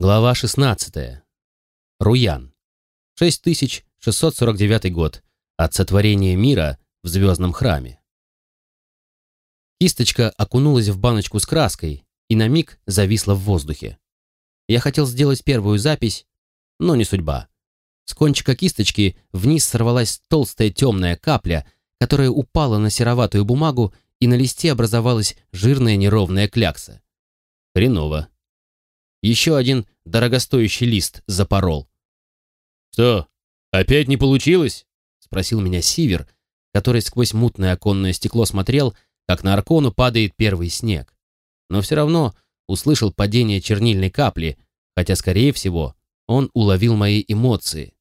Глава 16. Руян. 6649 год. От сотворения мира в звездном храме. Кисточка окунулась в баночку с краской и на миг зависла в воздухе. Я хотел сделать первую запись, но не судьба. С кончика кисточки вниз сорвалась толстая темная капля, которая упала на сероватую бумагу, и на листе образовалась жирная неровная клякса. Хреново. Еще один дорогостоящий лист запорол. «Что, опять не получилось?» — спросил меня Сивер, который сквозь мутное оконное стекло смотрел, как на Аркону падает первый снег. Но все равно услышал падение чернильной капли, хотя, скорее всего, он уловил мои эмоции.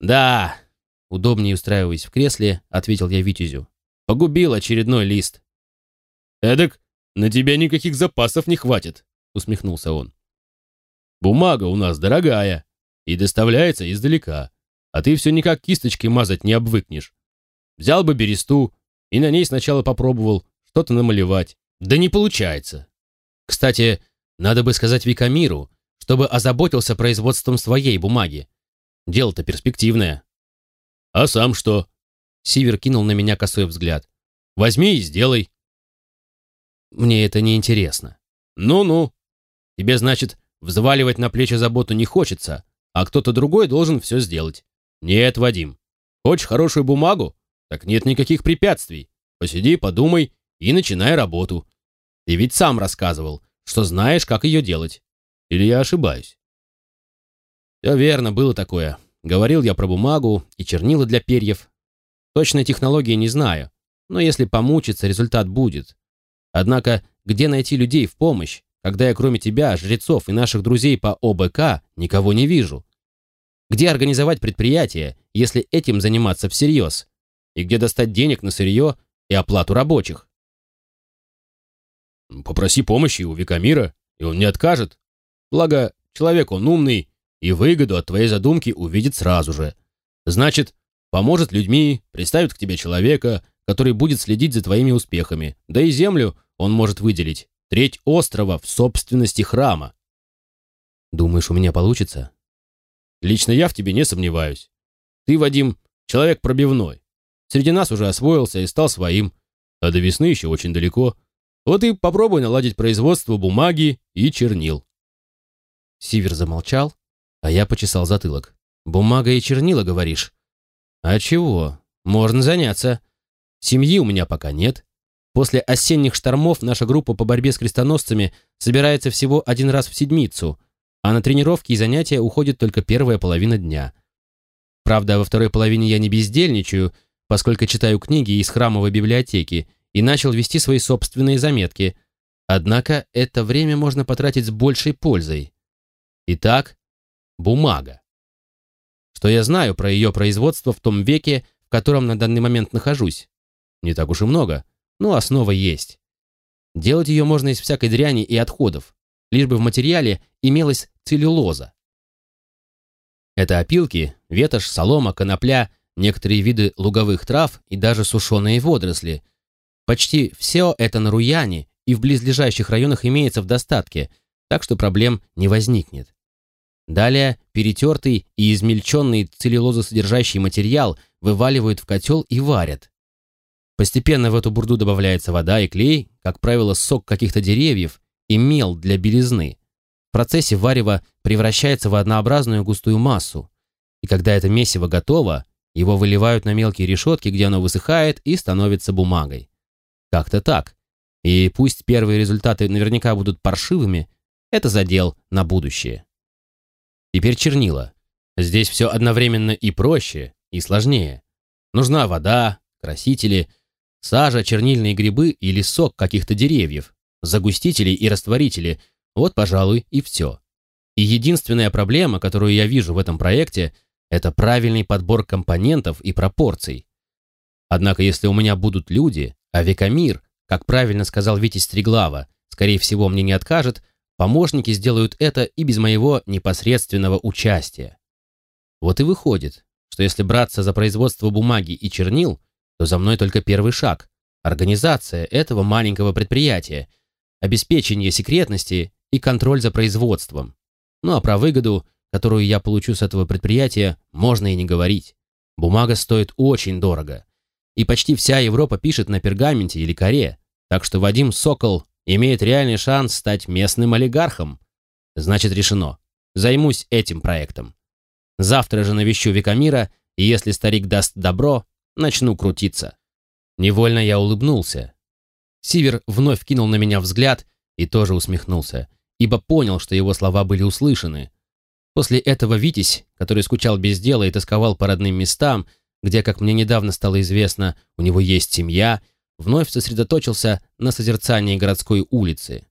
«Да», — удобнее устраиваясь в кресле, ответил я Витязю. «Погубил очередной лист». «Эдак, на тебя никаких запасов не хватит», — усмехнулся он. Бумага у нас дорогая и доставляется издалека, а ты все никак кисточки мазать не обвыкнешь. Взял бы бересту и на ней сначала попробовал что-то намалевать. Да не получается. Кстати, надо бы сказать Викамиру, чтобы озаботился производством своей бумаги. Дело-то перспективное. А сам что? Сивер кинул на меня косой взгляд. Возьми и сделай. Мне это не интересно. Ну-ну. Тебе, значит, Взваливать на плечи заботу не хочется, а кто-то другой должен все сделать. Нет, Вадим. Хочешь хорошую бумагу? Так нет никаких препятствий. Посиди, подумай и начинай работу. Ты ведь сам рассказывал, что знаешь, как ее делать. Или я ошибаюсь? Все верно, было такое. Говорил я про бумагу и чернила для перьев. Точной технологии не знаю, но если помучиться, результат будет. Однако, где найти людей в помощь, когда я кроме тебя, жрецов и наших друзей по ОБК никого не вижу? Где организовать предприятие, если этим заниматься всерьез? И где достать денег на сырье и оплату рабочих? Попроси помощи у Викамира, и он не откажет. Благо, человек он умный, и выгоду от твоей задумки увидит сразу же. Значит, поможет людьми, представит к тебе человека, который будет следить за твоими успехами, да и землю он может выделить треть острова в собственности храма. Думаешь, у меня получится? Лично я в тебе не сомневаюсь. Ты, Вадим, человек пробивной. Среди нас уже освоился и стал своим, а до весны еще очень далеко. Вот и попробуй наладить производство бумаги и чернил. Сивер замолчал, а я почесал затылок. Бумага и чернила, говоришь? А чего? Можно заняться. Семьи у меня пока нет. После осенних штормов наша группа по борьбе с крестоносцами собирается всего один раз в седмицу, а на тренировки и занятия уходит только первая половина дня. Правда, во второй половине я не бездельничаю, поскольку читаю книги из храмовой библиотеки и начал вести свои собственные заметки. Однако это время можно потратить с большей пользой. Итак, бумага. Что я знаю про ее производство в том веке, в котором на данный момент нахожусь? Не так уж и много но основа есть. Делать ее можно из всякой дряни и отходов, лишь бы в материале имелась целлюлоза. Это опилки, ветошь, солома, конопля, некоторые виды луговых трав и даже сушеные водоросли. Почти все это на Руяне и в близлежащих районах имеется в достатке, так что проблем не возникнет. Далее перетертый и измельченный целлюлозосодержащий материал вываливают в котел и варят. Постепенно в эту бурду добавляется вода и клей, как правило, сок каких-то деревьев и мел для белизны. В процессе варево превращается в однообразную густую массу. И когда это месиво готово, его выливают на мелкие решетки, где оно высыхает и становится бумагой. Как-то так. И пусть первые результаты наверняка будут паршивыми, это задел на будущее. Теперь чернила. Здесь все одновременно и проще, и сложнее. Нужна вода, красители, Сажа, чернильные грибы или сок каких-то деревьев, загустители и растворители – вот, пожалуй, и все. И единственная проблема, которую я вижу в этом проекте, это правильный подбор компонентов и пропорций. Однако, если у меня будут люди, а Векамир, как правильно сказал Витя Стреглава, скорее всего, мне не откажет, помощники сделают это и без моего непосредственного участия. Вот и выходит, что если браться за производство бумаги и чернил, то за мной только первый шаг – организация этого маленького предприятия, обеспечение секретности и контроль за производством. Ну а про выгоду, которую я получу с этого предприятия, можно и не говорить. Бумага стоит очень дорого. И почти вся Европа пишет на пергаменте или коре, так что Вадим Сокол имеет реальный шанс стать местным олигархом. Значит, решено. Займусь этим проектом. Завтра же навещу Викамира, и если старик даст добро, начну крутиться. Невольно я улыбнулся. Сивер вновь кинул на меня взгляд и тоже усмехнулся, ибо понял, что его слова были услышаны. После этого Витязь, который скучал без дела и тосковал по родным местам, где, как мне недавно стало известно, у него есть семья, вновь сосредоточился на созерцании городской улицы.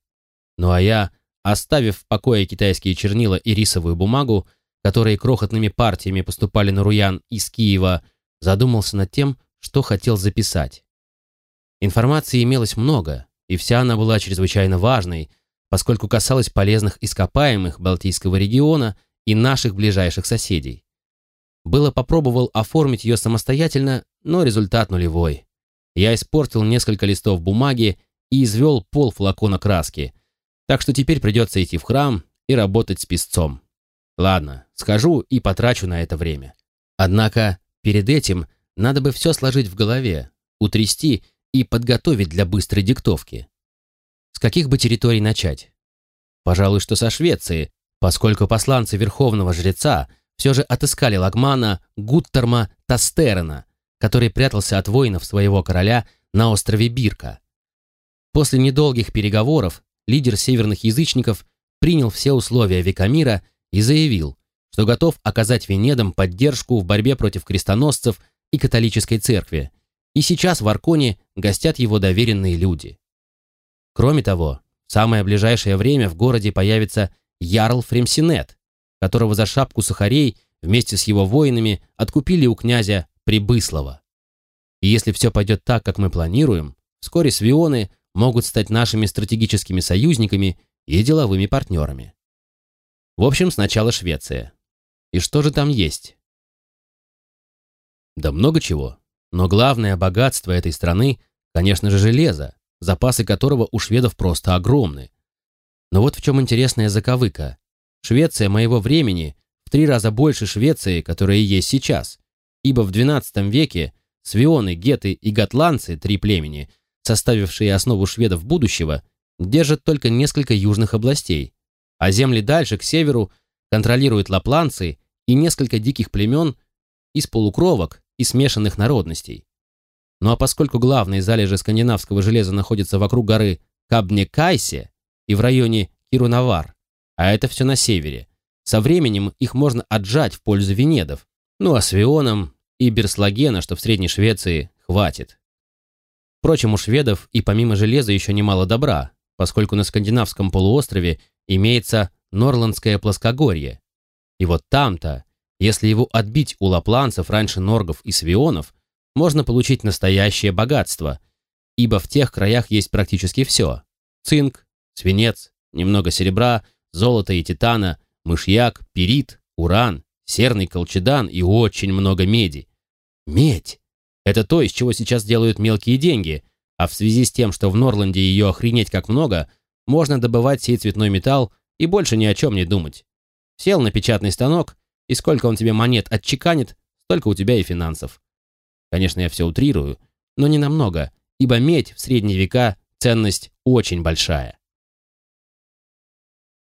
Ну а я, оставив в покое китайские чернила и рисовую бумагу, которые крохотными партиями поступали на Руян из Киева, задумался над тем, что хотел записать. Информации имелось много, и вся она была чрезвычайно важной, поскольку касалась полезных ископаемых Балтийского региона и наших ближайших соседей. Было попробовал оформить ее самостоятельно, но результат нулевой. Я испортил несколько листов бумаги и извел пол флакона краски, так что теперь придется идти в храм и работать с песцом. Ладно, схожу и потрачу на это время. Однако перед этим надо бы все сложить в голове, утрясти и подготовить для быстрой диктовки. С каких бы территорий начать? Пожалуй, что со Швеции, поскольку посланцы верховного жреца все же отыскали лагмана Гуттерма Тастерена, который прятался от воинов своего короля на острове Бирка. После недолгих переговоров лидер северных язычников принял все условия Викамира и заявил, что готов оказать Венедам поддержку в борьбе против крестоносцев и католической церкви, и сейчас в Арконе гостят его доверенные люди. Кроме того, в самое ближайшее время в городе появится Ярл Фремсинет, которого за шапку сухарей вместе с его воинами откупили у князя Прибыслова. И если все пойдет так, как мы планируем, вскоре свионы могут стать нашими стратегическими союзниками и деловыми партнерами. В общем, сначала Швеция. И что же там есть? Да много чего. Но главное богатство этой страны, конечно же, железо, запасы которого у шведов просто огромны. Но вот в чем интересная заковыка. Швеция моего времени в три раза больше Швеции, которая есть сейчас, ибо в XII веке свионы, геты и готландцы, три племени, составившие основу шведов будущего, держат только несколько южных областей, а земли дальше, к северу, контролируют лапланцы и несколько диких племен из полукровок и смешанных народностей. Ну а поскольку главные залежи скандинавского железа находятся вокруг горы Кабне-Кайсе и в районе Кирунавар, а это все на севере, со временем их можно отжать в пользу венедов, ну а с Вионом и Берслагена, что в Средней Швеции, хватит. Впрочем, у шведов и помимо железа еще немало добра, поскольку на скандинавском полуострове имеется Норландское плоскогорье. И вот там-то, если его отбить у лапланцев раньше норгов и свионов, можно получить настоящее богатство, ибо в тех краях есть практически все. Цинк, свинец, немного серебра, золота и титана, мышьяк, перит, уран, серный колчедан и очень много меди. Медь! Это то, из чего сейчас делают мелкие деньги, а в связи с тем, что в Норланде ее охренеть как много, можно добывать сей цветной металл и больше ни о чем не думать. Сел на печатный станок, и сколько он тебе монет отчеканит, столько у тебя и финансов. Конечно, я все утрирую, но не намного, ибо медь в средние века ценность очень большая.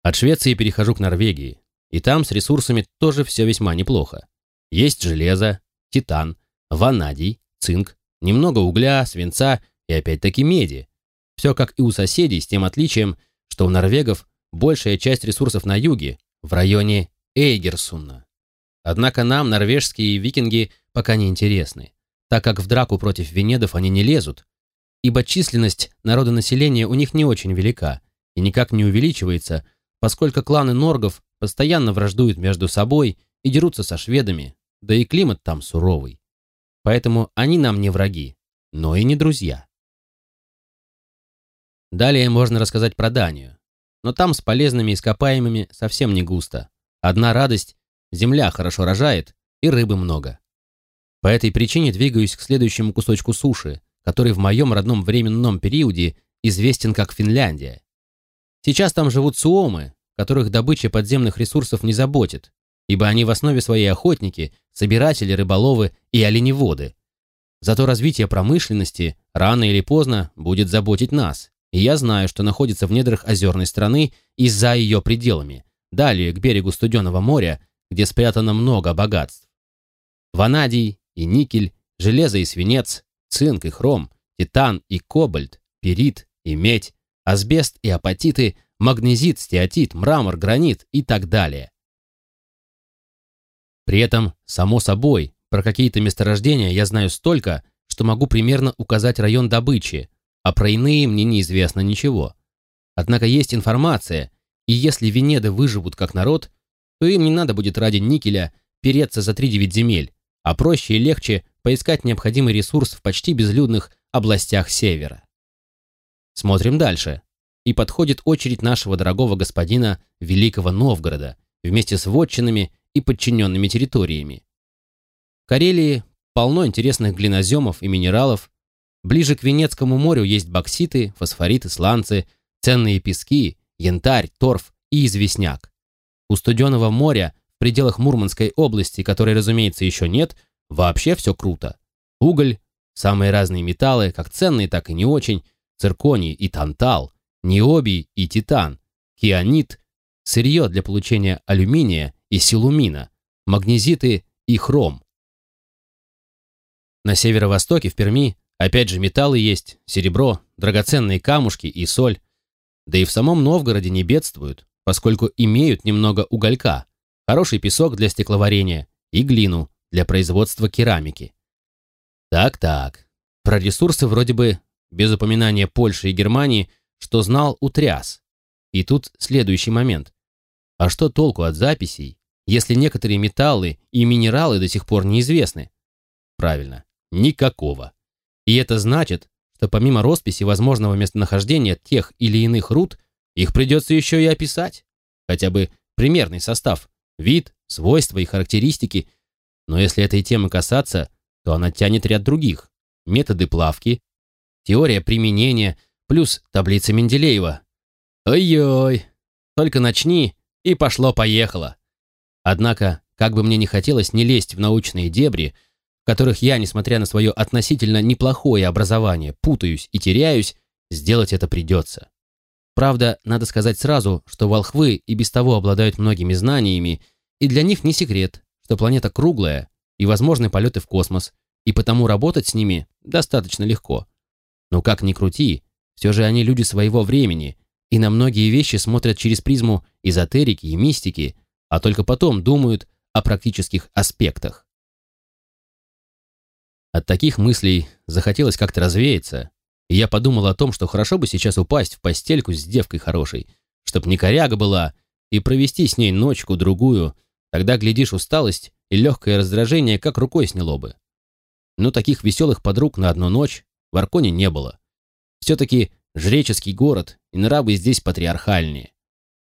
От Швеции перехожу к Норвегии, и там с ресурсами тоже все весьма неплохо. Есть железо, титан, ванадий, цинк, немного угля, свинца и опять-таки меди. Все как и у соседей, с тем отличием, что у норвегов большая часть ресурсов на юге, в районе Эйгерсунна. Однако нам норвежские викинги пока не интересны так как в драку против венедов они не лезут, ибо численность народонаселения у них не очень велика и никак не увеличивается, поскольку кланы норгов постоянно враждуют между собой и дерутся со шведами, да и климат там суровый. Поэтому они нам не враги, но и не друзья. Далее можно рассказать про Данию, но там с полезными ископаемыми совсем не густо. Одна радость – земля хорошо рожает и рыбы много. По этой причине двигаюсь к следующему кусочку суши, который в моем родном временном периоде известен как Финляндия. Сейчас там живут суомы, которых добыча подземных ресурсов не заботит, ибо они в основе своей охотники, собиратели, рыболовы и оленеводы. Зато развитие промышленности рано или поздно будет заботить нас, и я знаю, что находится в недрах озерной страны и за ее пределами, далее к берегу Студенного моря, где спрятано много богатств. Ванадий и никель, железо и свинец, цинк и хром, титан и кобальт, перит и медь, асбест и апатиты, магнезит, стеатит, мрамор, гранит и так далее. При этом, само собой, про какие-то месторождения я знаю столько, что могу примерно указать район добычи, а про иные мне неизвестно ничего. Однако есть информация, и если Венеды выживут как народ, то им не надо будет ради никеля переться за 3-9 земель, а проще и легче поискать необходимый ресурс в почти безлюдных областях севера. Смотрим дальше. И подходит очередь нашего дорогого господина Великого Новгорода вместе с вотчинами и подчиненными территориями. В Карелии полно интересных глиноземов и минералов. Ближе к Венецкому морю есть бокситы, фосфориты, сланцы, ценные пески, янтарь, торф и известняк. У Студенного моря в пределах Мурманской области, которой, разумеется, еще нет, вообще все круто. Уголь, самые разные металлы, как ценные, так и не очень, цирконий и тантал, необий и титан, кианит, сырье для получения алюминия и силумина, магнезиты и хром. На северо-востоке, в Перми, опять же металлы есть, серебро, драгоценные камушки и соль. Да и в самом Новгороде не бедствуют, поскольку имеют немного уголька, хороший песок для стекловарения и глину для производства керамики. Так-так, про ресурсы вроде бы без упоминания Польши и Германии, что знал, утряс. И тут следующий момент. А что толку от записей, если некоторые металлы и минералы до сих пор неизвестны? Правильно, никакого. И это значит, что помимо росписи возможного местонахождения тех или иных руд, их придется еще и описать. Хотя бы примерный состав, вид, свойства и характеристики. Но если этой темы касаться, то она тянет ряд других. Методы плавки, теория применения, плюс таблица Менделеева. Ой-ой, только начни, и пошло-поехало. Однако, как бы мне не хотелось не лезть в научные дебри, которых я, несмотря на свое относительно неплохое образование, путаюсь и теряюсь, сделать это придется. Правда, надо сказать сразу, что волхвы и без того обладают многими знаниями, и для них не секрет, что планета круглая и возможны полеты в космос, и потому работать с ними достаточно легко. Но как ни крути, все же они люди своего времени, и на многие вещи смотрят через призму эзотерики и мистики, а только потом думают о практических аспектах. От таких мыслей захотелось как-то развеяться, и я подумал о том, что хорошо бы сейчас упасть в постельку с девкой хорошей, чтоб не коряга была, и провести с ней ночку-другую, тогда, глядишь, усталость и легкое раздражение как рукой сняло бы. Но таких веселых подруг на одну ночь в Арконе не было. Все-таки жреческий город, и нравы здесь патриархальнее.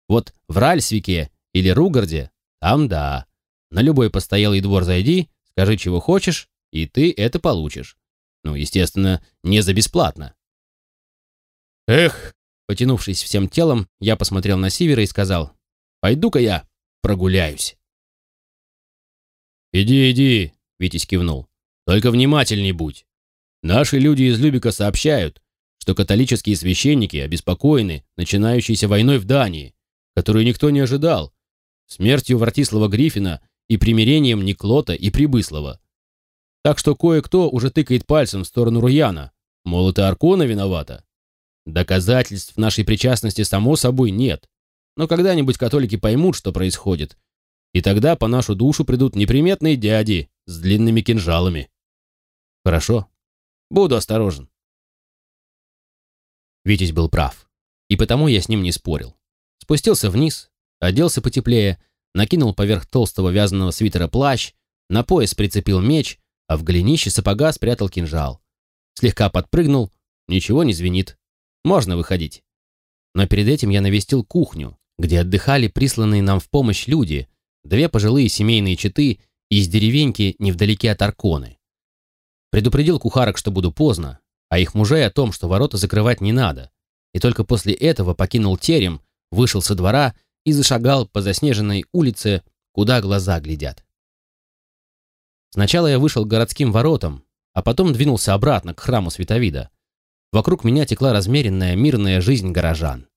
Вот в Ральсвике или Ругарде, там да. На любой постоялый двор зайди, скажи, чего хочешь, и ты это получишь. Ну, естественно, не за бесплатно. Эх, потянувшись всем телом, я посмотрел на Сивера и сказал, «Пойду-ка я прогуляюсь». «Иди, иди», — Витязь кивнул. «Только внимательней будь. Наши люди из Любика сообщают, что католические священники обеспокоены начинающейся войной в Дании, которую никто не ожидал, смертью Вартислава Гриффина и примирением Никлота и Прибыслова. Так что кое-кто уже тыкает пальцем в сторону Руяна, мол, это Аркона виновата. Доказательств нашей причастности, само собой, нет. Но когда-нибудь католики поймут, что происходит, и тогда по нашу душу придут неприметные дяди с длинными кинжалами. Хорошо, Буду осторожен. Витязь был прав, и потому я с ним не спорил. Спустился вниз, оделся потеплее, накинул поверх толстого вязаного свитера плащ, на пояс прицепил меч, а в голенище сапога спрятал кинжал. Слегка подпрыгнул, ничего не звенит. Можно выходить. Но перед этим я навестил кухню, где отдыхали присланные нам в помощь люди, две пожилые семейные четы из деревеньки невдалеке от Арконы. Предупредил кухарок, что буду поздно, а их мужей о том, что ворота закрывать не надо. И только после этого покинул терем, вышел со двора и зашагал по заснеженной улице, куда глаза глядят. Сначала я вышел к городским воротам, а потом двинулся обратно к храму Световида. Вокруг меня текла размеренная мирная жизнь горожан.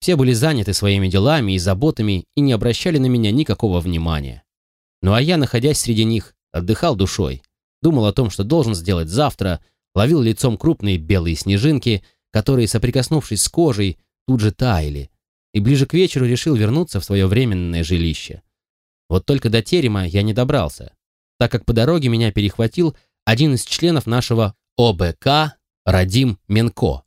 Все были заняты своими делами и заботами и не обращали на меня никакого внимания. Ну а я, находясь среди них, отдыхал душой, думал о том, что должен сделать завтра, ловил лицом крупные белые снежинки, которые, соприкоснувшись с кожей, тут же таяли, и ближе к вечеру решил вернуться в свое временное жилище. Вот только до терема я не добрался, так как по дороге меня перехватил один из членов нашего ОБК Радим Менко.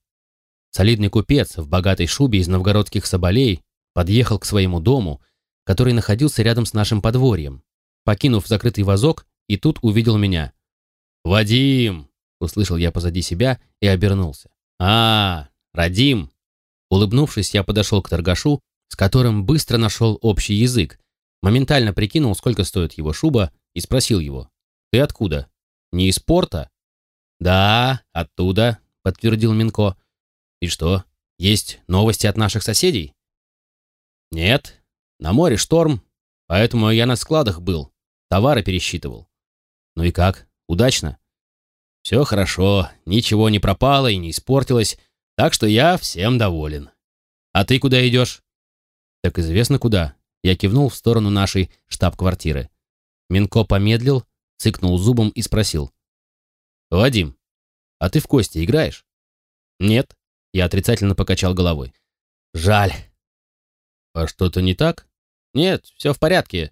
Солидный купец в богатой шубе из новгородских соболей подъехал к своему дому, который находился рядом с нашим подворьем. Покинув закрытый вазок, и тут увидел меня. «Вадим!» — услышал я позади себя и обернулся. «А, Радим!» Улыбнувшись, я подошел к торгашу, с которым быстро нашел общий язык, моментально прикинул, сколько стоит его шуба, и спросил его. «Ты откуда? Не из порта?» «Да, оттуда», — подтвердил Минко. «И что, есть новости от наших соседей?» «Нет, на море шторм, поэтому я на складах был, товары пересчитывал». «Ну и как, удачно?» «Все хорошо, ничего не пропало и не испортилось, так что я всем доволен. А ты куда идешь?» «Так известно куда». Я кивнул в сторону нашей штаб-квартиры. Минко помедлил, цыкнул зубом и спросил. «Вадим, а ты в кости играешь?» «Нет», — я отрицательно покачал головой. «Жаль». «А что-то не так?» «Нет, все в порядке.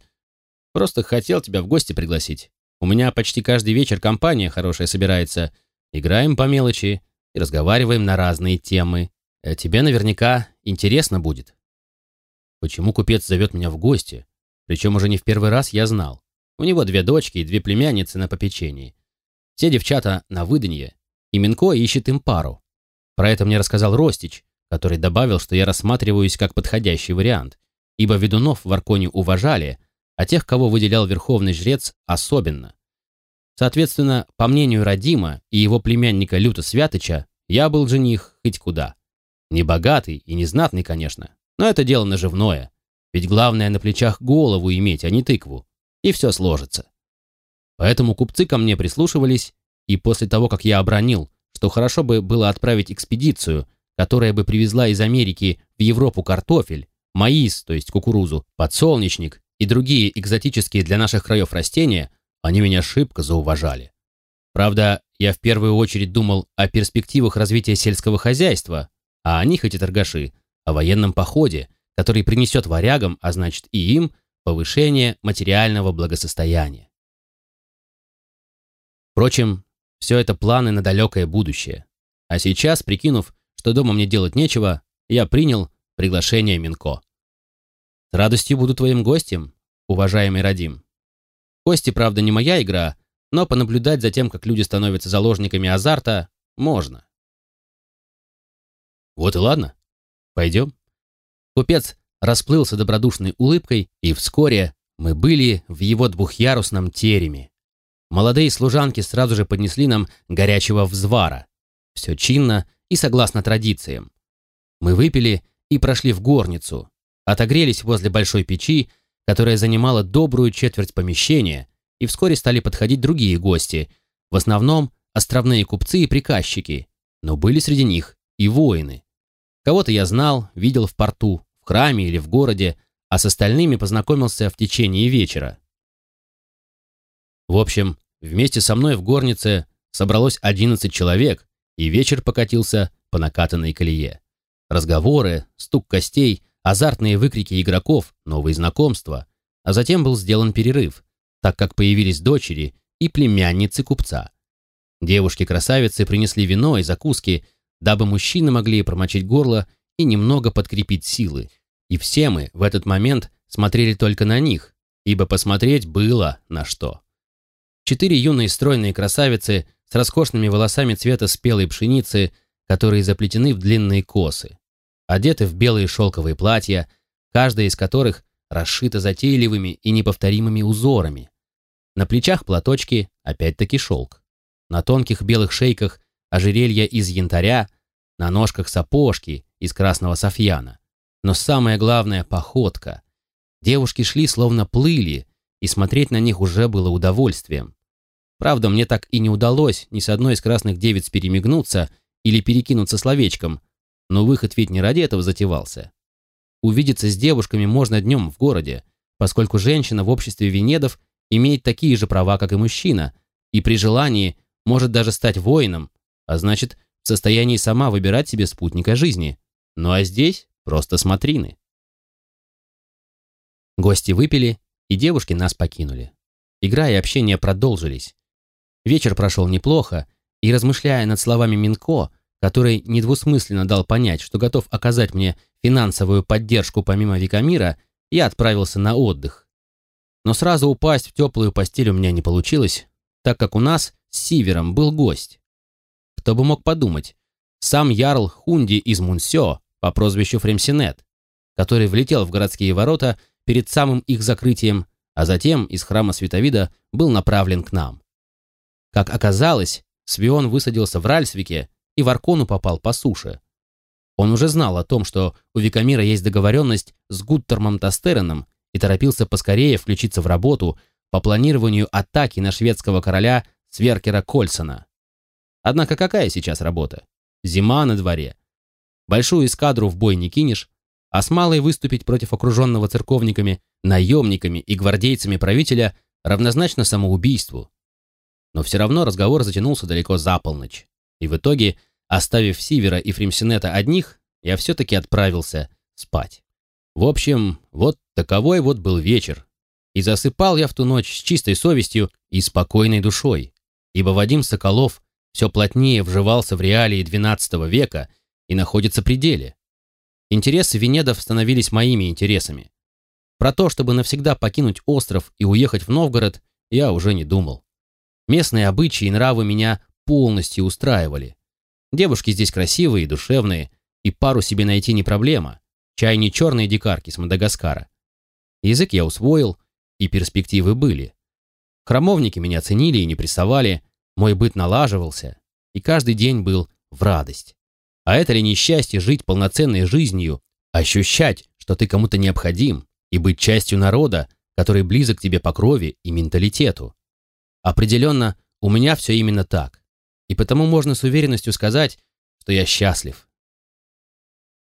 Просто хотел тебя в гости пригласить. У меня почти каждый вечер компания хорошая собирается. Играем по мелочи, и разговариваем на разные темы. Э, тебе наверняка интересно будет. Почему купец зовет меня в гости? Причем уже не в первый раз я знал. У него две дочки и две племянницы на попечении. Все девчата на выданье, и Минко ищет им пару. Про это мне рассказал Ростич, который добавил, что я рассматриваюсь как подходящий вариант, ибо ведунов в Арконе уважали, а тех, кого выделял верховный жрец, особенно. Соответственно, по мнению Радима и его племянника Люта Святыча, я был жених хоть куда. Не богатый и не знатный, конечно, но это дело наживное. Ведь главное на плечах голову иметь, а не тыкву. И все сложится. Поэтому купцы ко мне прислушивались, и после того, как я обронил, что хорошо бы было отправить экспедицию, которая бы привезла из Америки в Европу картофель, маис, то есть кукурузу, подсолнечник и другие экзотические для наших краев растения, они меня шибко зауважали. Правда, я в первую очередь думал о перспективах развития сельского хозяйства, а они, хоть и торгаши, о военном походе, который принесет варягам, а значит и им, повышение материального благосостояния. Впрочем, все это планы на далекое будущее. А сейчас, прикинув, что дома мне делать нечего, я принял приглашение Минко. С радостью буду твоим гостем, уважаемый Радим. Кости, правда, не моя игра, но понаблюдать за тем, как люди становятся заложниками азарта, можно. Вот и ладно. Пойдем. Купец расплылся добродушной улыбкой, и вскоре мы были в его двухъярусном тереме. Молодые служанки сразу же поднесли нам горячего взвара. Все чинно и согласно традициям. Мы выпили и прошли в горницу, отогрелись возле большой печи, которая занимала добрую четверть помещения, и вскоре стали подходить другие гости, в основном островные купцы и приказчики, но были среди них и воины. Кого-то я знал, видел в порту, в храме или в городе, а с остальными познакомился в течение вечера. В общем, вместе со мной в горнице собралось 11 человек, и вечер покатился по накатанной колее. Разговоры, стук костей, азартные выкрики игроков, новые знакомства, а затем был сделан перерыв, так как появились дочери и племянницы купца. Девушки-красавицы принесли вино и закуски, дабы мужчины могли промочить горло и немного подкрепить силы. И все мы в этот момент смотрели только на них, ибо посмотреть было на что. Четыре юные стройные красавицы с роскошными волосами цвета спелой пшеницы, которые заплетены в длинные косы одеты в белые шелковые платья, каждая из которых расшита затейливыми и неповторимыми узорами. На плечах платочки, опять-таки шелк. На тонких белых шейках ожерелья из янтаря, на ножках сапожки из красного софьяна. Но самое главное — походка. Девушки шли, словно плыли, и смотреть на них уже было удовольствием. Правда, мне так и не удалось ни с одной из красных девиц перемигнуться или перекинуться словечком, но выход ведь не ради этого затевался. Увидеться с девушками можно днем в городе, поскольку женщина в обществе венедов имеет такие же права, как и мужчина, и при желании может даже стать воином, а значит, в состоянии сама выбирать себе спутника жизни. Ну а здесь просто смотрины. Гости выпили, и девушки нас покинули. Игра и общение продолжились. Вечер прошел неплохо, и, размышляя над словами Минко, который недвусмысленно дал понять, что готов оказать мне финансовую поддержку помимо Викамира, я отправился на отдых. Но сразу упасть в теплую постель у меня не получилось, так как у нас с Сивером был гость. Кто бы мог подумать, сам Ярл Хунди из Мунсё по прозвищу Фремсинет, который влетел в городские ворота перед самым их закрытием, а затем из храма Световида был направлен к нам. Как оказалось, Свион высадился в Ральсвике и в Аркону попал по суше. Он уже знал о том, что у Викамира есть договоренность с Гуттормом Тастереном и торопился поскорее включиться в работу по планированию атаки на шведского короля Сверкера Кольсона. Однако какая сейчас работа? Зима на дворе. Большую эскадру в бой не кинешь, а с малой выступить против окруженного церковниками, наемниками и гвардейцами правителя равнозначно самоубийству. Но все равно разговор затянулся далеко за полночь. И в итоге Оставив Сивера и Фримсинета одних, я все-таки отправился спать. В общем, вот таковой вот был вечер. И засыпал я в ту ночь с чистой совестью и спокойной душой, ибо Вадим Соколов все плотнее вживался в реалии XII века и находится при деле. Интересы Венедов становились моими интересами. Про то, чтобы навсегда покинуть остров и уехать в Новгород, я уже не думал. Местные обычаи и нравы меня полностью устраивали. Девушки здесь красивые и душевные, и пару себе найти не проблема. Чай не черные дикарки с Мадагаскара. Язык я усвоил, и перспективы были. Храмовники меня ценили и не прессовали, мой быт налаживался, и каждый день был в радость. А это ли несчастье жить полноценной жизнью, ощущать, что ты кому-то необходим, и быть частью народа, который близок тебе по крови и менталитету? Определенно, у меня все именно так и потому можно с уверенностью сказать, что я счастлив.